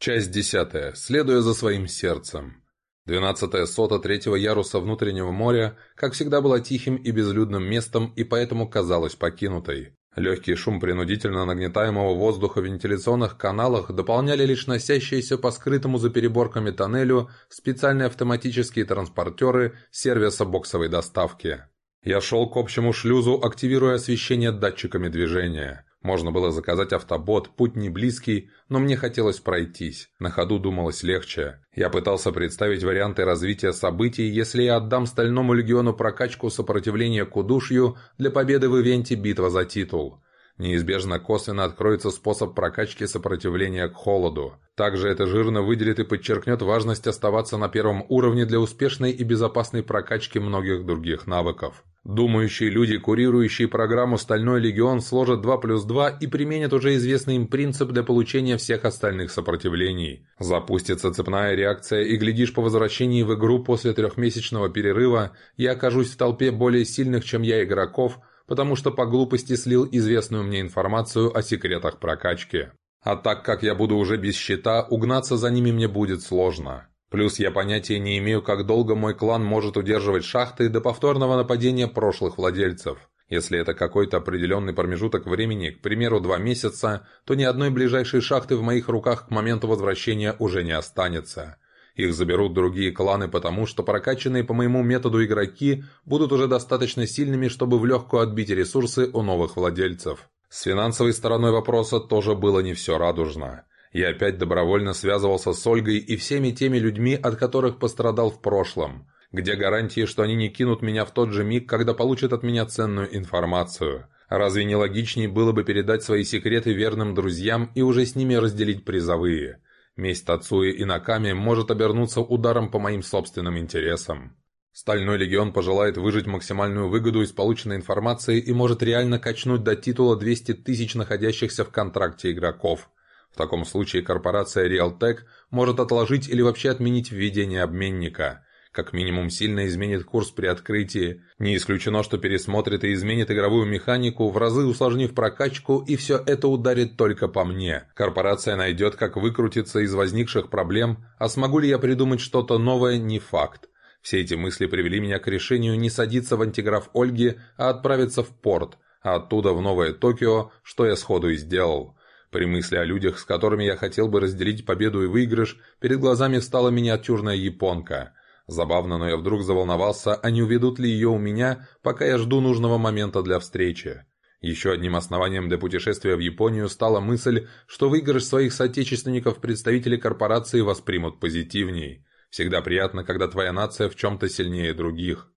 Часть десятая. Следуя за своим сердцем. Двенадцатая сота третьего яруса внутреннего моря, как всегда, была тихим и безлюдным местом и поэтому казалась покинутой. Легкий шум принудительно нагнетаемого воздуха в вентиляционных каналах дополняли лишь носящиеся по скрытому за переборками тоннелю специальные автоматические транспортеры сервиса боксовой доставки. Я шел к общему шлюзу, активируя освещение датчиками движения. Можно было заказать автобот, путь не близкий, но мне хотелось пройтись. На ходу думалось легче. Я пытался представить варианты развития событий, если я отдам Стальному Легиону прокачку сопротивления к удушью для победы в ивенте «Битва за титул». Неизбежно косвенно откроется способ прокачки сопротивления к холоду. Также это жирно выделит и подчеркнет важность оставаться на первом уровне для успешной и безопасной прокачки многих других навыков. Думающие люди, курирующие программу «Стальной легион», сложат 2 плюс 2 и применят уже известный им принцип для получения всех остальных сопротивлений. Запустится цепная реакция, и глядишь по возвращении в игру после трехмесячного перерыва, я окажусь в толпе более сильных, чем я игроков, потому что по глупости слил известную мне информацию о секретах прокачки. А так как я буду уже без щита, угнаться за ними мне будет сложно. Плюс я понятия не имею, как долго мой клан может удерживать шахты до повторного нападения прошлых владельцев. Если это какой-то определенный промежуток времени, к примеру, два месяца, то ни одной ближайшей шахты в моих руках к моменту возвращения уже не останется. Их заберут другие кланы, потому что прокачанные по моему методу игроки будут уже достаточно сильными, чтобы в легкую отбить ресурсы у новых владельцев. С финансовой стороной вопроса тоже было не все радужно. Я опять добровольно связывался с Ольгой и всеми теми людьми, от которых пострадал в прошлом. Где гарантии, что они не кинут меня в тот же миг, когда получат от меня ценную информацию? Разве не логичнее было бы передать свои секреты верным друзьям и уже с ними разделить призовые? Месть Тацуи и Наками может обернуться ударом по моим собственным интересам. Стальной легион пожелает выжить максимальную выгоду из полученной информации и может реально качнуть до титула 200 тысяч находящихся в контракте игроков – в таком случае корпорация Realtek может отложить или вообще отменить введение обменника. Как минимум сильно изменит курс при открытии. Не исключено, что пересмотрит и изменит игровую механику, в разы усложнив прокачку, и все это ударит только по мне. Корпорация найдет, как выкрутиться из возникших проблем, а смогу ли я придумать что-то новое, не факт. Все эти мысли привели меня к решению не садиться в антиграф Ольги, а отправиться в порт, а оттуда в Новое Токио, что я сходу и сделал. При мысли о людях, с которыми я хотел бы разделить победу и выигрыш, перед глазами встала миниатюрная японка. Забавно, но я вдруг заволновался, а не уведут ли ее у меня, пока я жду нужного момента для встречи. Еще одним основанием для путешествия в Японию стала мысль, что выигрыш своих соотечественников представители корпорации воспримут позитивней. Всегда приятно, когда твоя нация в чем-то сильнее других.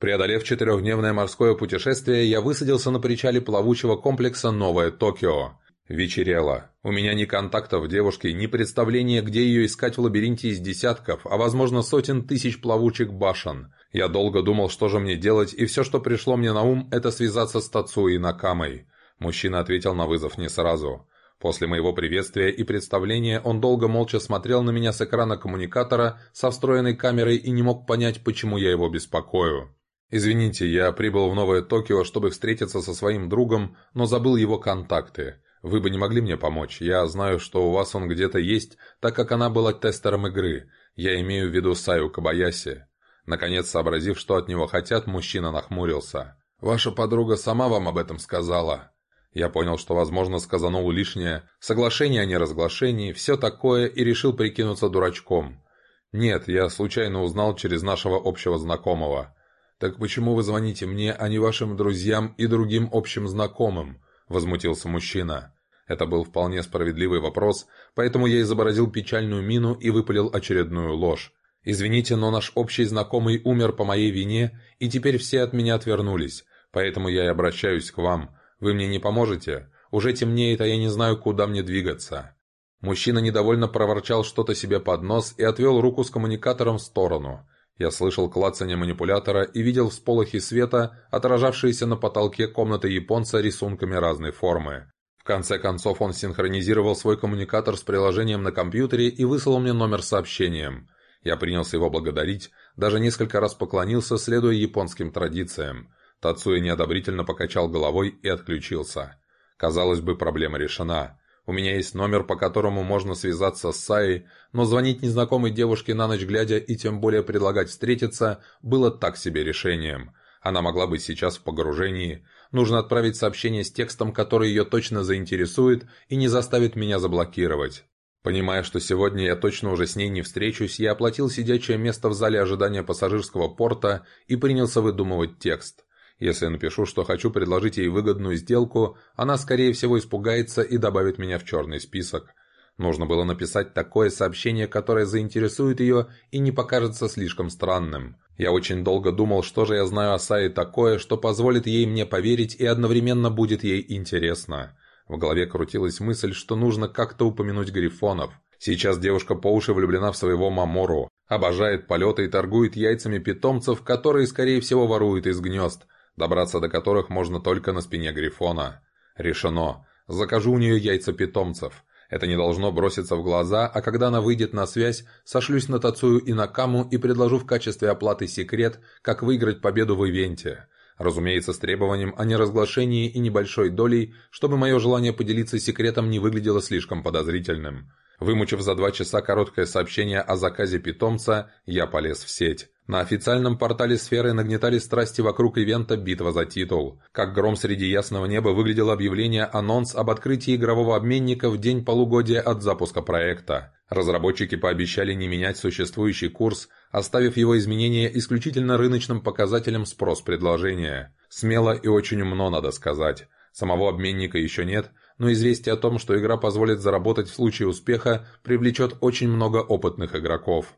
Преодолев четырехдневное морское путешествие, я высадился на причале плавучего комплекса «Новое Токио». Вечерело. У меня ни контактов девушки, ни представления, где ее искать в лабиринте из десятков, а возможно сотен тысяч плавучих башен. Я долго думал, что же мне делать, и все, что пришло мне на ум, это связаться с Тацуи Накамой. Мужчина ответил на вызов не сразу. После моего приветствия и представления он долго молча смотрел на меня с экрана коммуникатора со встроенной камерой и не мог понять, почему я его беспокою. «Извините, я прибыл в Новое Токио, чтобы встретиться со своим другом, но забыл его контакты. Вы бы не могли мне помочь? Я знаю, что у вас он где-то есть, так как она была тестером игры. Я имею в виду Саю Кабаяси». Наконец, сообразив, что от него хотят, мужчина нахмурился. «Ваша подруга сама вам об этом сказала?» Я понял, что, возможно, сказанул лишнее. Соглашение о неразглашении, все такое, и решил прикинуться дурачком. «Нет, я случайно узнал через нашего общего знакомого. «Так почему вы звоните мне, а не вашим друзьям и другим общим знакомым?» – возмутился мужчина. Это был вполне справедливый вопрос, поэтому я изобразил печальную мину и выпалил очередную ложь. «Извините, но наш общий знакомый умер по моей вине, и теперь все от меня отвернулись, поэтому я и обращаюсь к вам. Вы мне не поможете? Уже темнеет, а я не знаю, куда мне двигаться». Мужчина недовольно проворчал что-то себе под нос и отвел руку с коммуникатором в сторону. Я слышал клацание манипулятора и видел всполохи света, отражавшиеся на потолке комнаты японца рисунками разной формы. В конце концов он синхронизировал свой коммуникатор с приложением на компьютере и выслал мне номер сообщением. Я принялся его благодарить, даже несколько раз поклонился, следуя японским традициям. Тацуя неодобрительно покачал головой и отключился. Казалось бы, проблема решена. У меня есть номер, по которому можно связаться с Саей, но звонить незнакомой девушке на ночь глядя и тем более предлагать встретиться было так себе решением. Она могла быть сейчас в погружении. Нужно отправить сообщение с текстом, который ее точно заинтересует и не заставит меня заблокировать. Понимая, что сегодня я точно уже с ней не встречусь, я оплатил сидячее место в зале ожидания пассажирского порта и принялся выдумывать текст. Если я напишу, что хочу предложить ей выгодную сделку, она, скорее всего, испугается и добавит меня в черный список. Нужно было написать такое сообщение, которое заинтересует ее и не покажется слишком странным. Я очень долго думал, что же я знаю о Сае такое, что позволит ей мне поверить и одновременно будет ей интересно. В голове крутилась мысль, что нужно как-то упомянуть грифонов. Сейчас девушка по уши влюблена в своего Мамору, обожает полеты и торгует яйцами питомцев, которые, скорее всего, ворует из гнезд, добраться до которых можно только на спине грифона. Решено. Закажу у нее яйца питомцев. Это не должно броситься в глаза, а когда она выйдет на связь, сошлюсь на Тацую и на Каму и предложу в качестве оплаты секрет, как выиграть победу в ивенте. Разумеется, с требованием о неразглашении и небольшой долей, чтобы мое желание поделиться секретом не выглядело слишком подозрительным. Вымучив за два часа короткое сообщение о заказе питомца, я полез в сеть. На официальном портале сферы нагнетали страсти вокруг ивента «Битва за титул». Как гром среди ясного неба выглядело объявление анонс об открытии игрового обменника в день полугодия от запуска проекта. Разработчики пообещали не менять существующий курс, оставив его изменения исключительно рыночным показателем спрос-предложения. Смело и очень умно, надо сказать. Самого обменника еще нет, но известие о том, что игра позволит заработать в случае успеха, привлечет очень много опытных игроков.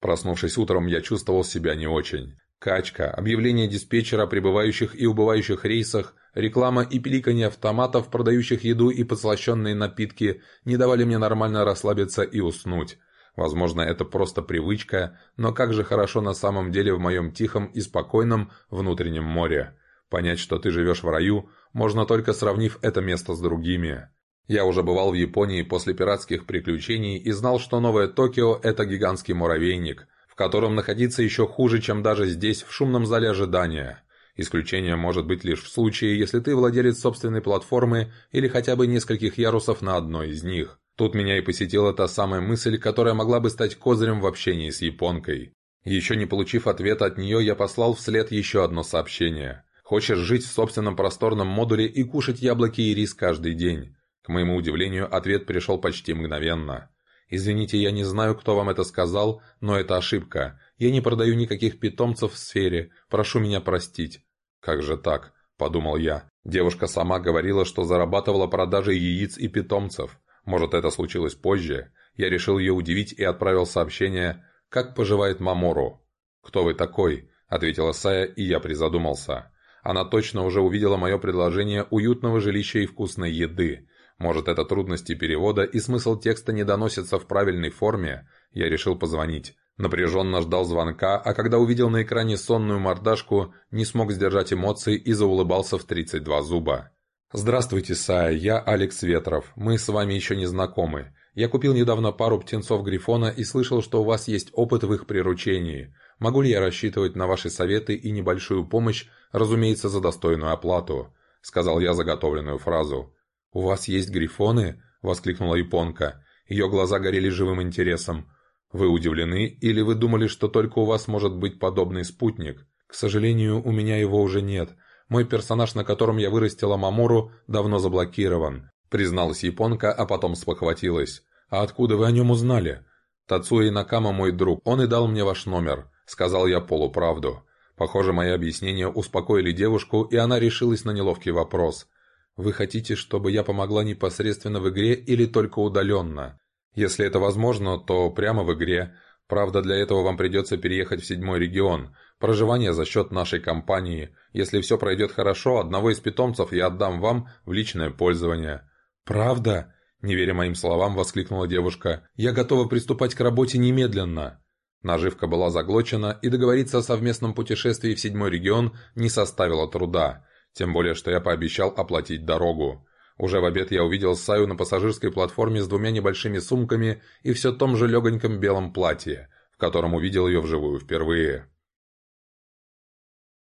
Проснувшись утром, я чувствовал себя не очень. Качка, объявление диспетчера о прибывающих и убывающих рейсах, реклама и пиликанье автоматов, продающих еду и подслащенные напитки, не давали мне нормально расслабиться и уснуть. Возможно, это просто привычка, но как же хорошо на самом деле в моем тихом и спокойном внутреннем море. Понять, что ты живешь в раю, можно только сравнив это место с другими. Я уже бывал в Японии после пиратских приключений и знал, что новое Токио – это гигантский муравейник – котором находиться еще хуже, чем даже здесь, в шумном зале ожидания. Исключение может быть лишь в случае, если ты владелец собственной платформы или хотя бы нескольких ярусов на одной из них. Тут меня и посетила та самая мысль, которая могла бы стать козырем в общении с японкой. Еще не получив ответа от нее, я послал вслед еще одно сообщение. «Хочешь жить в собственном просторном модуле и кушать яблоки и рис каждый день?» К моему удивлению, ответ пришел почти мгновенно. «Извините, я не знаю, кто вам это сказал, но это ошибка. Я не продаю никаких питомцев в сфере. Прошу меня простить». «Как же так?» – подумал я. Девушка сама говорила, что зарабатывала продажей яиц и питомцев. Может, это случилось позже? Я решил ее удивить и отправил сообщение «Как поживает Мамору?» «Кто вы такой?» – ответила Сая, и я призадумался. Она точно уже увидела мое предложение уютного жилища и вкусной еды. Может, это трудности перевода и смысл текста не доносится в правильной форме? Я решил позвонить. Напряженно ждал звонка, а когда увидел на экране сонную мордашку, не смог сдержать эмоций и заулыбался в 32 зуба. «Здравствуйте, Сая, я Алекс Ветров. Мы с вами еще не знакомы. Я купил недавно пару птенцов Грифона и слышал, что у вас есть опыт в их приручении. Могу ли я рассчитывать на ваши советы и небольшую помощь, разумеется, за достойную оплату?» Сказал я заготовленную фразу. «У вас есть грифоны?» – воскликнула японка. Ее глаза горели живым интересом. «Вы удивлены или вы думали, что только у вас может быть подобный спутник? К сожалению, у меня его уже нет. Мой персонаж, на котором я вырастила Мамору, давно заблокирован», – призналась японка, а потом спохватилась. «А откуда вы о нем узнали?» «Тацуи Накама мой друг, он и дал мне ваш номер», – сказал я полуправду. Похоже, мои объяснения успокоили девушку, и она решилась на неловкий вопрос – вы хотите, чтобы я помогла непосредственно в игре или только удаленно? Если это возможно, то прямо в игре. Правда, для этого вам придется переехать в седьмой регион. Проживание за счет нашей компании. Если все пройдет хорошо, одного из питомцев я отдам вам в личное пользование». «Правда?» Не веря моим словам, воскликнула девушка. «Я готова приступать к работе немедленно». Наживка была заглочена, и договориться о совместном путешествии в седьмой регион не составило труда. Тем более, что я пообещал оплатить дорогу. Уже в обед я увидел Саю на пассажирской платформе с двумя небольшими сумками и все том же легоньком белом платье, в котором увидел ее вживую впервые.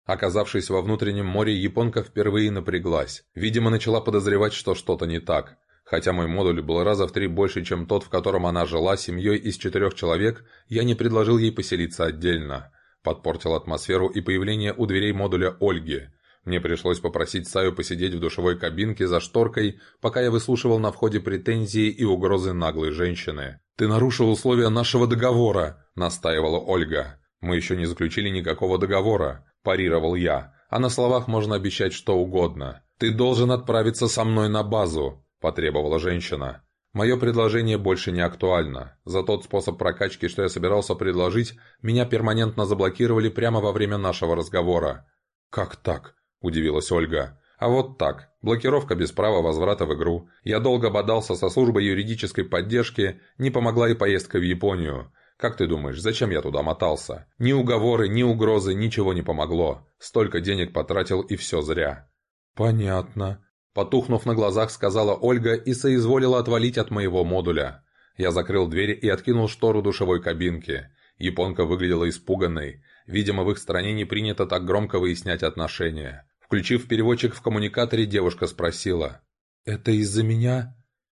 Оказавшись во внутреннем море, японка впервые напряглась. Видимо, начала подозревать, что что-то не так. Хотя мой модуль был раза в три больше, чем тот, в котором она жила семьей из четырех человек, я не предложил ей поселиться отдельно. Подпортил атмосферу и появление у дверей модуля Ольги. Мне пришлось попросить Саю посидеть в душевой кабинке за шторкой, пока я выслушивал на входе претензии и угрозы наглой женщины. «Ты нарушил условия нашего договора», — настаивала Ольга. «Мы еще не заключили никакого договора», – парировал я. «А на словах можно обещать что угодно. Ты должен отправиться со мной на базу», – потребовала женщина. Мое предложение больше не актуально. За тот способ прокачки, что я собирался предложить, меня перманентно заблокировали прямо во время нашего разговора. «Как так?» – удивилась Ольга. «А вот так. Блокировка без права возврата в игру. Я долго бодался со службой юридической поддержки, не помогла и поездка в Японию. Как ты думаешь, зачем я туда мотался? Ни уговоры, ни угрозы, ничего не помогло. Столько денег потратил и все зря». «Понятно», – потухнув на глазах, сказала Ольга и соизволила отвалить от моего модуля. Я закрыл дверь и откинул штору душевой кабинки. Японка выглядела испуганной. Видимо, в их стране не принято так громко выяснять отношения. Включив переводчик в коммуникаторе, девушка спросила. «Это из-за меня?»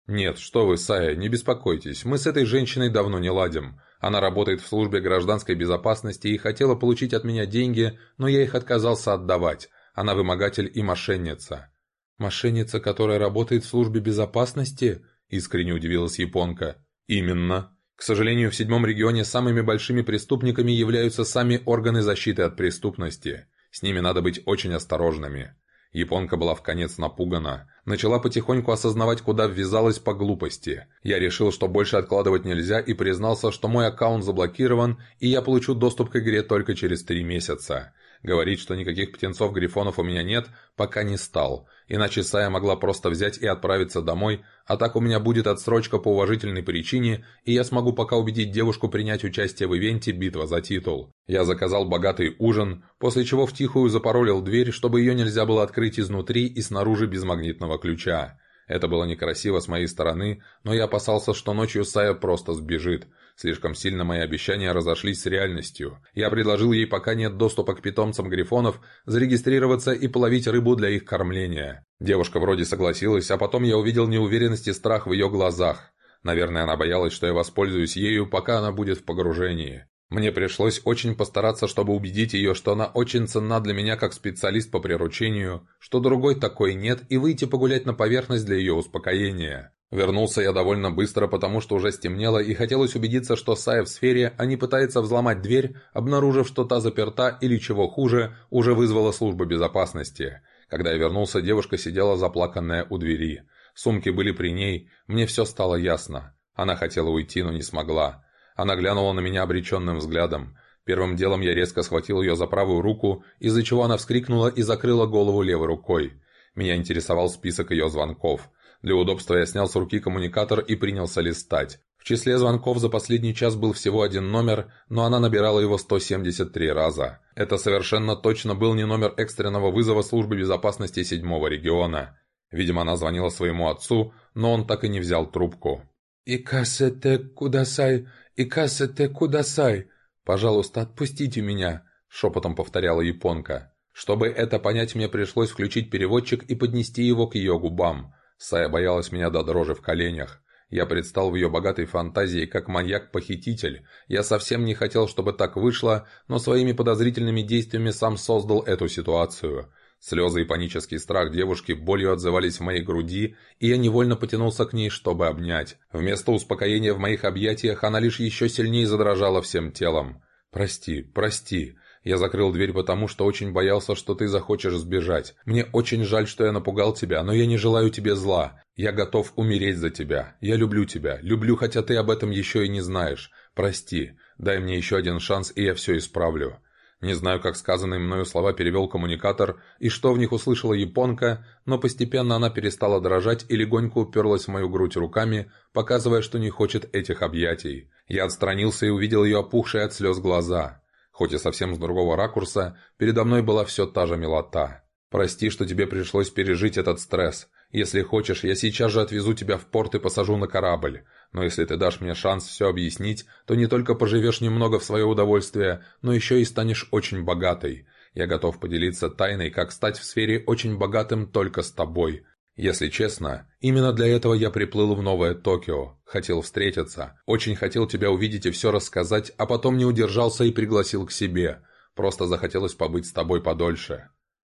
«Нет, что вы, Сая, не беспокойтесь, мы с этой женщиной давно не ладим. Она работает в службе гражданской безопасности и хотела получить от меня деньги, но я их отказался отдавать. Она вымогатель и мошенница». «Мошенница, которая работает в службе безопасности?» – искренне удивилась японка. «Именно. К сожалению, в седьмом регионе самыми большими преступниками являются сами органы защиты от преступности. С ними надо быть очень осторожными. Японка была в конец напугана. Начала потихоньку осознавать, куда ввязалась по глупости. Я решил, что больше откладывать нельзя и признался, что мой аккаунт заблокирован, и я получу доступ к игре только через три месяца. Говорить, что никаких птенцов-грифонов у меня нет, пока не стал. Иначе Сая могла просто взять и отправиться домой, а так у меня будет отсрочка по уважительной причине, и я смогу пока убедить девушку принять участие в ивенте «Битва за титул». Я заказал богатый ужин, после чего втихую запоролил дверь, чтобы ее нельзя было открыть изнутри и снаружи без магнитного ключа. Это было некрасиво с моей стороны, но я опасался, что ночью Сая просто сбежит. Слишком сильно мои обещания разошлись с реальностью. Я предложил ей, пока нет доступа к питомцам грифонов, зарегистрироваться и половить рыбу для их кормления. Девушка вроде согласилась, а потом я увидел неуверенность и страх в ее глазах. Наверное, она боялась, что я воспользуюсь ею, пока она будет в погружении. Мне пришлось очень постараться, чтобы убедить ее, что она очень ценна для меня как специалист по приручению, что другой такой нет, и выйти погулять на поверхность для ее успокоения. Вернулся я довольно быстро, потому что уже стемнело, и хотелось убедиться, что Сая в сфере, а не пытается взломать дверь, обнаружив, что та заперта или, чего хуже, уже вызвала службу безопасности. Когда я вернулся, девушка сидела заплаканная у двери. Сумки были при ней, мне все стало ясно. Она хотела уйти, но не смогла. Она глянула на меня обреченным взглядом. Первым делом я резко схватил ее за правую руку, из-за чего она вскрикнула и закрыла голову левой рукой. Меня интересовал список ее звонков – для удобства я снял с руки коммуникатор и принялся листать. В числе звонков за последний час был всего один номер, но она набирала его 173 раза. Это совершенно точно был не номер экстренного вызова службы безопасности седьмого региона. Видимо, она звонила своему отцу, но он так и не взял трубку. «Икасете кудасай, икасете кудасай, пожалуйста, отпустите меня», — шепотом повторяла японка. Чтобы это понять, мне пришлось включить переводчик и поднести его к ее губам. Сая боялась меня до дрожи в коленях. Я предстал в ее богатой фантазии как маньяк-похититель. Я совсем не хотел, чтобы так вышло, но своими подозрительными действиями сам создал эту ситуацию. Слезы и панический страх девушки болью отзывались в моей груди, и я невольно потянулся к ней, чтобы обнять. Вместо успокоения в моих объятиях она лишь еще сильнее задрожала всем телом. «Прости, прости», я закрыл дверь потому, что очень боялся, что ты захочешь сбежать. Мне очень жаль, что я напугал тебя, но я не желаю тебе зла. Я готов умереть за тебя. Я люблю тебя. Люблю, хотя ты об этом еще и не знаешь. Прости. Дай мне еще один шанс, и я все исправлю». Не знаю, как сказанные мною слова перевел коммуникатор и что в них услышала японка, но постепенно она перестала дрожать и легонько уперлась в мою грудь руками, показывая, что не хочет этих объятий. Я отстранился и увидел ее опухшие от слез глаза. Хоть и совсем с другого ракурса, передо мной была все та же милота. «Прости, что тебе пришлось пережить этот стресс. Если хочешь, я сейчас же отвезу тебя в порт и посажу на корабль. Но если ты дашь мне шанс все объяснить, то не только поживешь немного в свое удовольствие, но еще и станешь очень богатой. Я готов поделиться тайной, как стать в сфере очень богатым только с тобой. Если честно, именно для этого я приплыл в новое Токио. Хотел встретиться, очень хотел тебя увидеть и все рассказать, а потом не удержался и пригласил к себе. Просто захотелось побыть с тобой подольше.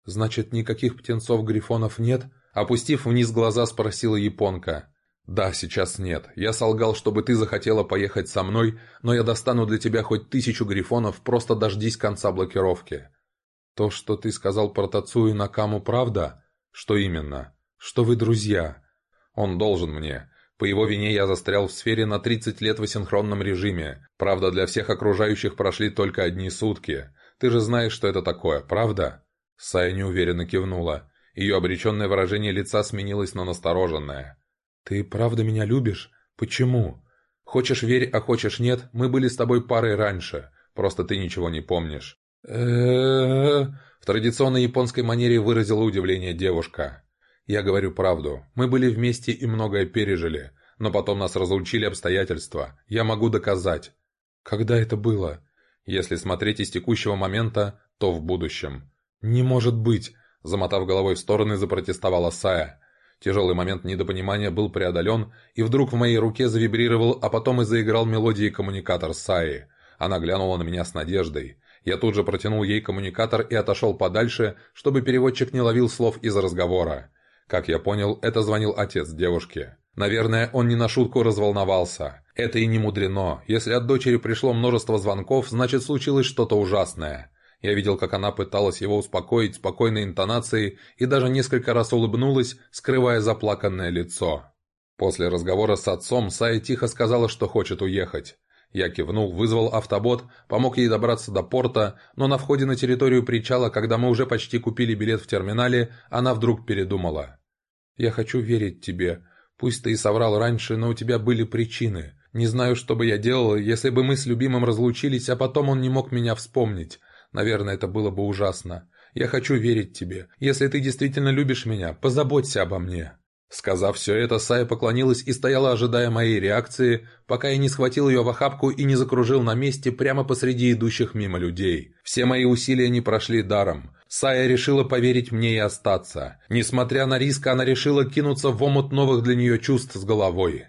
«Значит, никаких птенцов-грифонов нет?» Опустив вниз глаза, спросила японка. «Да, сейчас нет. Я солгал, чтобы ты захотела поехать со мной, но я достану для тебя хоть тысячу грифонов, просто дождись конца блокировки». «То, что ты сказал про Тацу и Накаму, правда?» «Что именно?» «Что вы друзья?» «Он должен мне. По его вине я застрял в сфере на 30 лет в асинхронном режиме. Правда, для всех окружающих прошли только одни сутки. Ты же знаешь, что это такое, правда?» Сая неуверенно кивнула. Ее обреченное выражение лица сменилось на настороженное. «Ты правда меня любишь? Почему? Хочешь верь, а хочешь нет, мы были с тобой парой раньше. Просто ты ничего не помнишь». В традиционной японской манере выразила удивление девушка. «Я говорю правду. Мы были вместе и многое пережили. Но потом нас разлучили обстоятельства. Я могу доказать». «Когда это было?» «Если смотреть из текущего момента, то в будущем». «Не может быть!» Замотав головой в стороны, запротестовала Сая. Тяжелый момент недопонимания был преодолен, и вдруг в моей руке завибрировал, а потом и заиграл мелодии коммуникатор Саи. Она глянула на меня с надеждой. Я тут же протянул ей коммуникатор и отошел подальше, чтобы переводчик не ловил слов из разговора. Как я понял, это звонил отец девушки. Наверное, он не на шутку разволновался. Это и не мудрено. Если от дочери пришло множество звонков, значит случилось что-то ужасное. Я видел, как она пыталась его успокоить спокойной интонацией и даже несколько раз улыбнулась, скрывая заплаканное лицо. После разговора с отцом Сая тихо сказала, что хочет уехать. Я кивнул, вызвал автобот, помог ей добраться до порта, но на входе на территорию причала, когда мы уже почти купили билет в терминале, она вдруг передумала. «Я хочу верить тебе. Пусть ты и соврал раньше, но у тебя были причины. Не знаю, что бы я делала, если бы мы с любимым разлучились, а потом он не мог меня вспомнить. Наверное, это было бы ужасно. Я хочу верить тебе. Если ты действительно любишь меня, позаботься обо мне». Сказав все это, Сая поклонилась и стояла, ожидая моей реакции, пока я не схватил ее в охапку и не закружил на месте прямо посреди идущих мимо людей. Все мои усилия не прошли даром. Сая решила поверить мне и остаться. Несмотря на риск, она решила кинуться в омут новых для нее чувств с головой.